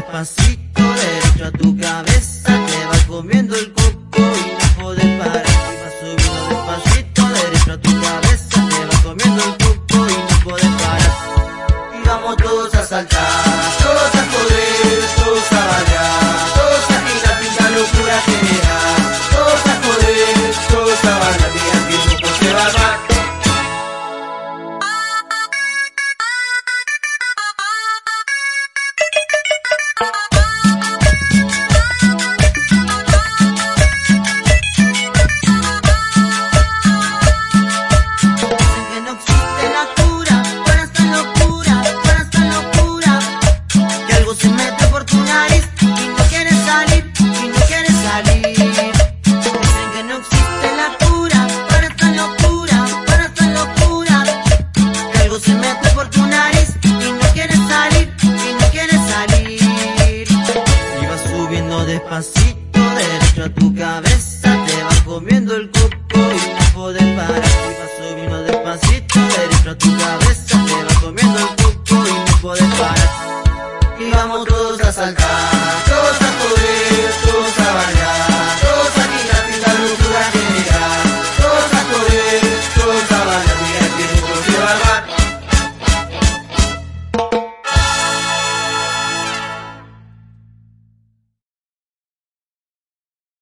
Despacito, derecho a tu cabeza, te vas comiendo el coco y no puedes parar. Y vas subiendo despacito, derecho a tu cabeza, te vas comiendo el coco y no puedes parar. Y vamos todos a saltar. algo se mete por tu nariz y no quieres salir, y no quieres salir. Dicen que no existe la cura para esta locura, para esta locura. Que algo se mete por tu nariz y no quieres salir, y no quieres salir. Y vas subiendo despacito derecho a tu cabeza, te vas comiendo el coco y no puedes parar. Y vas subiendo despacito derecho a tu cabeza. vamos todos a saltar.